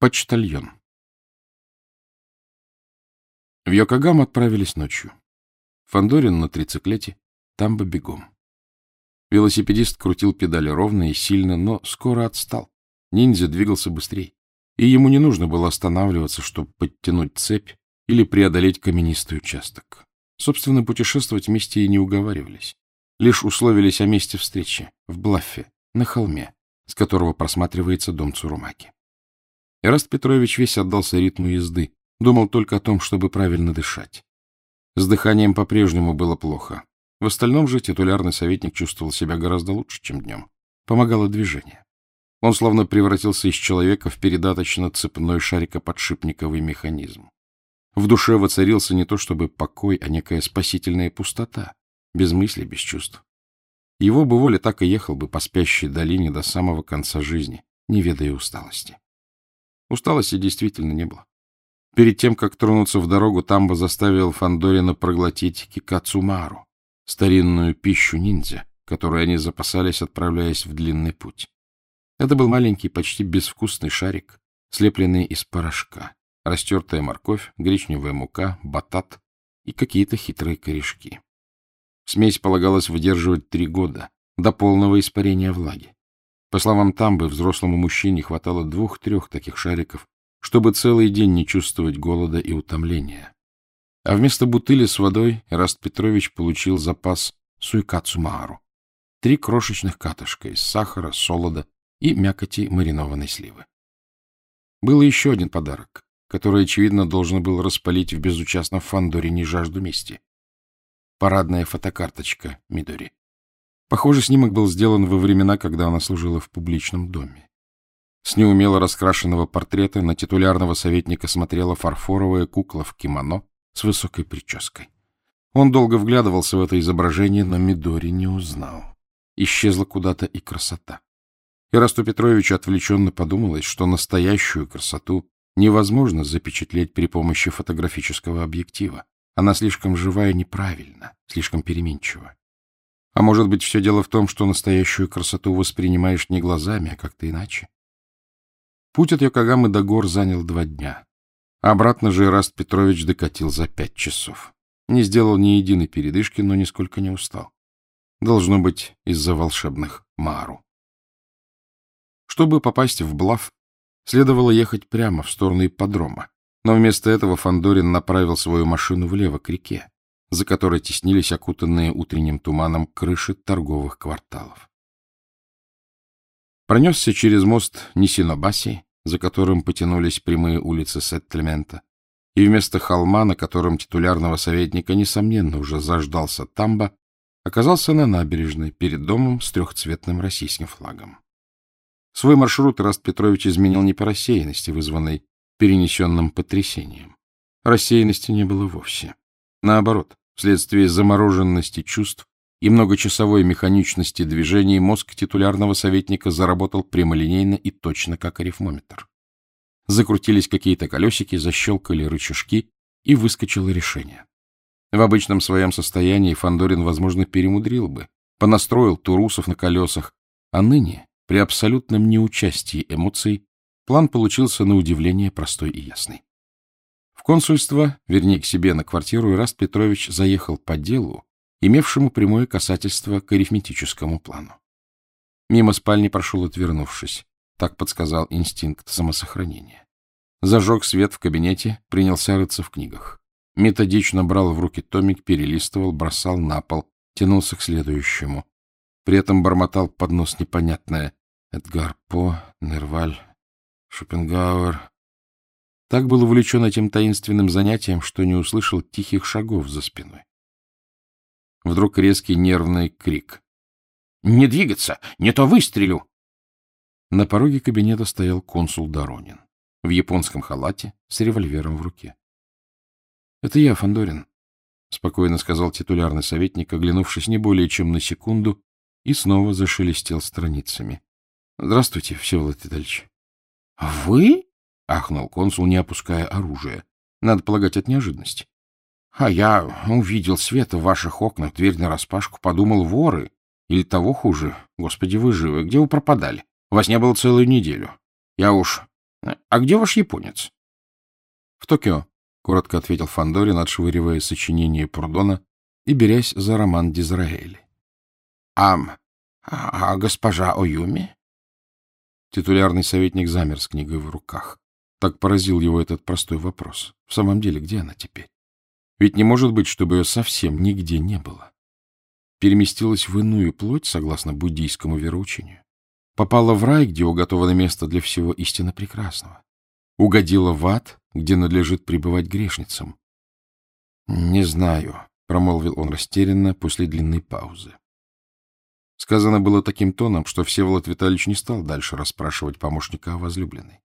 Почтальон. В Йокогам отправились ночью. Фандорин на трициклете, Тамба бегом. Велосипедист крутил педали ровно и сильно, но скоро отстал. Ниндзя двигался быстрее, и ему не нужно было останавливаться, чтобы подтянуть цепь или преодолеть каменистый участок. Собственно, путешествовать вместе и не уговаривались. Лишь условились о месте встречи, в Блаффе, на холме, с которого просматривается дом Цурумаки. Ираст Петрович весь отдался ритму езды, думал только о том, чтобы правильно дышать. С дыханием по-прежнему было плохо. В остальном же титулярный советник чувствовал себя гораздо лучше, чем днем. Помогало движение. Он словно превратился из человека в передаточно-цепной шарикоподшипниковый механизм. В душе воцарился не то чтобы покой, а некая спасительная пустота, без мыслей, без чувств. Его бы воля так и ехал бы по спящей долине до самого конца жизни, не ведая усталости. Усталости действительно не было. Перед тем, как тронуться в дорогу, Тамба заставил Фандорина проглотить кикацумару, старинную пищу ниндзя, которую они запасались, отправляясь в длинный путь. Это был маленький, почти безвкусный шарик, слепленный из порошка, растертая морковь, гречневая мука, батат и какие-то хитрые корешки. Смесь полагалось выдерживать три года, до полного испарения влаги. По словам Тамбы, взрослому мужчине хватало двух-трех таких шариков, чтобы целый день не чувствовать голода и утомления. А вместо бутыли с водой Раст Петрович получил запас суйкацумару. Три крошечных катышка из сахара, солода и мякоти маринованной сливы. Был еще один подарок, который, очевидно, должен был распалить в безучастном Фандоре жажду мести. Парадная фотокарточка Мидори. Похоже, снимок был сделан во времена, когда она служила в публичном доме. С неумело раскрашенного портрета на титулярного советника смотрела фарфоровая кукла в кимоно с высокой прической. Он долго вглядывался в это изображение, но Мидори не узнал. Исчезла куда-то и красота. Ирасту Петровичу отвлеченно подумалось, что настоящую красоту невозможно запечатлеть при помощи фотографического объектива. Она слишком живая и неправильна, слишком переменчива. А может быть, все дело в том, что настоящую красоту воспринимаешь не глазами, а как-то иначе? Путь от Йокогамы до гор занял два дня. Обратно же Ираст Петрович докатил за пять часов. Не сделал ни единой передышки, но нисколько не устал. Должно быть, из-за волшебных Мару. Чтобы попасть в Блав, следовало ехать прямо в сторону ипподрома, но вместо этого Фандорин направил свою машину влево к реке за которой теснились окутанные утренним туманом крыши торговых кварталов. Пронесся через мост Нисинобаси, за которым потянулись прямые улицы Сеттельмента, и вместо холма, на котором титулярного советника, несомненно, уже заждался Тамба, оказался на набережной перед домом с трехцветным российским флагом. Свой маршрут Раст Петрович изменил не по рассеянности, вызванной перенесенным потрясением. Рассеянности не было вовсе. Наоборот, вследствие замороженности чувств и многочасовой механичности движений мозг титулярного советника заработал прямолинейно и точно, как арифмометр. Закрутились какие-то колесики, защелкали рычажки, и выскочило решение. В обычном своем состоянии Фандорин, возможно, перемудрил бы, понастроил турусов на колесах, а ныне, при абсолютном неучастии эмоций, план получился на удивление простой и ясный консульство, вернее, к себе на квартиру, Ираст Петрович заехал по делу, имевшему прямое касательство к арифметическому плану. Мимо спальни прошел, отвернувшись. Так подсказал инстинкт самосохранения. Зажег свет в кабинете, принялся рыться в книгах. Методично брал в руки томик, перелистывал, бросал на пол, тянулся к следующему. При этом бормотал под нос непонятное «Эдгар По», «Нерваль», «Шопенгауэр», так был увлечен этим таинственным занятием, что не услышал тихих шагов за спиной. Вдруг резкий нервный крик. — Не двигаться! Не то выстрелю! На пороге кабинета стоял консул Доронин в японском халате с револьвером в руке. — Это я, Фандорин, спокойно сказал титулярный советник, оглянувшись не более чем на секунду, и снова зашелестел страницами. — Здравствуйте, Всеволод Витальевич. — Вы? — ахнул консул, не опуская оружия. Надо полагать, от неожиданности. — А я увидел свет в ваших окнах, дверь нараспашку, подумал, воры. Или того хуже. Господи, вы живы. Где вы пропадали? Вас не было целую неделю. Я уж — А где ваш японец? — В Токио, — коротко ответил Фандорин, отшвыривая сочинение Пурдона и берясь за роман Дизраэли. — А, а госпожа Оюми? Титулярный советник замер с книгой в руках. Так поразил его этот простой вопрос. В самом деле, где она теперь? Ведь не может быть, чтобы ее совсем нигде не было. Переместилась в иную плоть, согласно буддийскому вероучению. Попала в рай, где уготовано место для всего истинно прекрасного. Угодила в ад, где надлежит пребывать грешницам. — Не знаю, — промолвил он растерянно после длинной паузы. Сказано было таким тоном, что Всеволод Витальевич не стал дальше расспрашивать помощника о возлюбленной.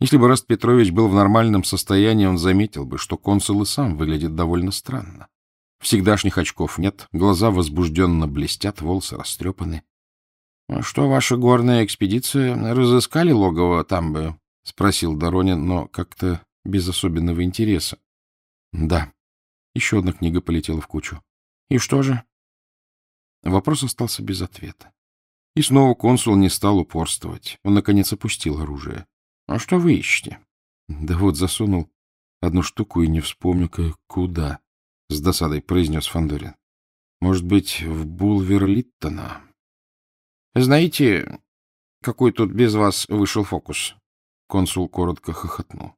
Если бы Раст Петрович был в нормальном состоянии, он заметил бы, что консул и сам выглядит довольно странно. Всегдашних очков нет, глаза возбужденно блестят, волосы растрепаны. — Что, ваша горная экспедиция, разыскали логово там бы? — спросил Доронин, но как-то без особенного интереса. — Да. Еще одна книга полетела в кучу. — И что же? Вопрос остался без ответа. И снова консул не стал упорствовать. Он, наконец, опустил оружие. — А что вы ищете? — Да вот засунул одну штуку и не вспомню, куда, — с досадой произнес Фандорин. Может быть, в Булверлиттона? — Знаете, какой тут без вас вышел фокус? Консул коротко хохотнул.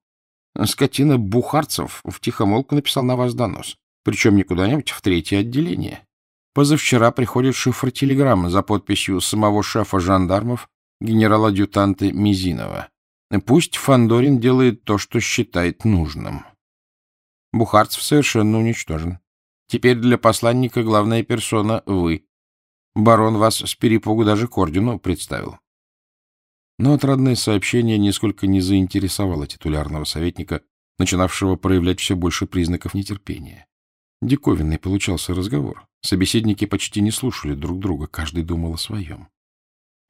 Скотина Бухарцев в тихомолку написал на вас донос. Причем не куда-нибудь в третье отделение. Позавчера приходит шифр телеграммы за подписью самого шефа жандармов генерала-адъютанта Мизинова. Пусть Фандорин делает то, что считает нужным. Бухарцев совершенно уничтожен. Теперь для посланника главная персона — вы. Барон вас с перепугу даже к ордену представил. Но отрадное сообщение нисколько не заинтересовало титулярного советника, начинавшего проявлять все больше признаков нетерпения. Диковинный получался разговор. Собеседники почти не слушали друг друга, каждый думал о своем. —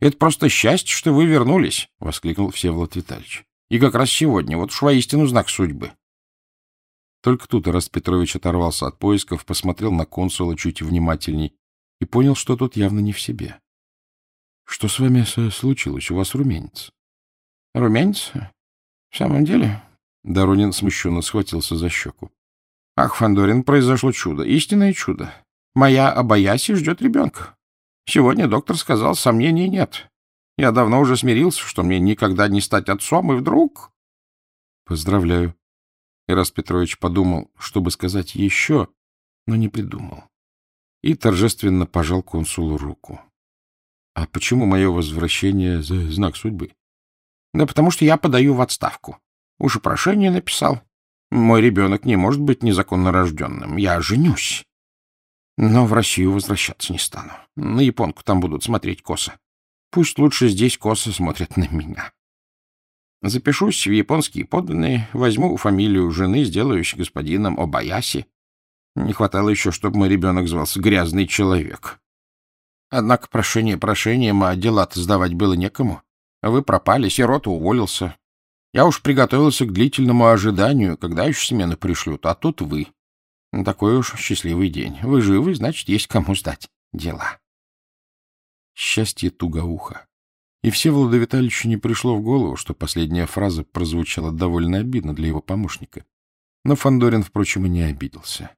Это просто счастье, что вы вернулись, — воскликнул Всеволод Витальевич. — И как раз сегодня, вот уж воистину знак судьбы. Только тут Раст Петрович оторвался от поисков, посмотрел на консула чуть внимательней и понял, что тот явно не в себе. — Что с вами случилось? У вас румянец. — Румянец? В самом деле? Доронин смущенно схватился за щеку. — Ах, Фандорин, произошло чудо, истинное чудо. Моя Абаяси ждет ребенка. Сегодня доктор сказал, сомнений нет. Я давно уже смирился, что мне никогда не стать отцом, и вдруг... — Поздравляю. Ирас Петрович подумал, чтобы сказать еще, но не придумал. И торжественно пожал консулу руку. — А почему мое возвращение за знак судьбы? — Да потому что я подаю в отставку. Уж и прошение написал. Мой ребенок не может быть незаконно рожденным. Я женюсь. Но в Россию возвращаться не стану. На японку там будут смотреть косо. Пусть лучше здесь косо смотрят на меня. Запишусь в японские подданные, возьму фамилию жены, сделаюсь господином Обаяси. Не хватало еще, чтобы мой ребенок звался «грязный человек». Однако прошение прошением, а дела-то сдавать было некому. Вы пропали, сирота уволился. Я уж приготовился к длительному ожиданию, когда еще смену пришлют, а тут вы. Такой уж счастливый день. Вы живы, значит, есть кому сдать дела. Счастье тугоуха. И Всеволоду Витальевичу не пришло в голову, что последняя фраза прозвучала довольно обидно для его помощника. Но Фандорин, впрочем, и не обиделся.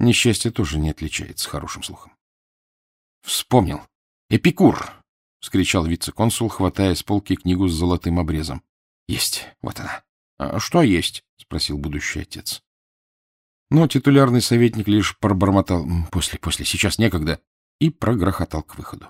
Несчастье тоже не отличается хорошим слухом. Вспомнил. Эпикур! — вскричал вице-консул, хватая с полки книгу с золотым обрезом. — Есть, вот она. А — Что есть? — спросил будущий отец. Но титулярный советник лишь пробормотал «после, после, сейчас некогда» и прогрохотал к выходу.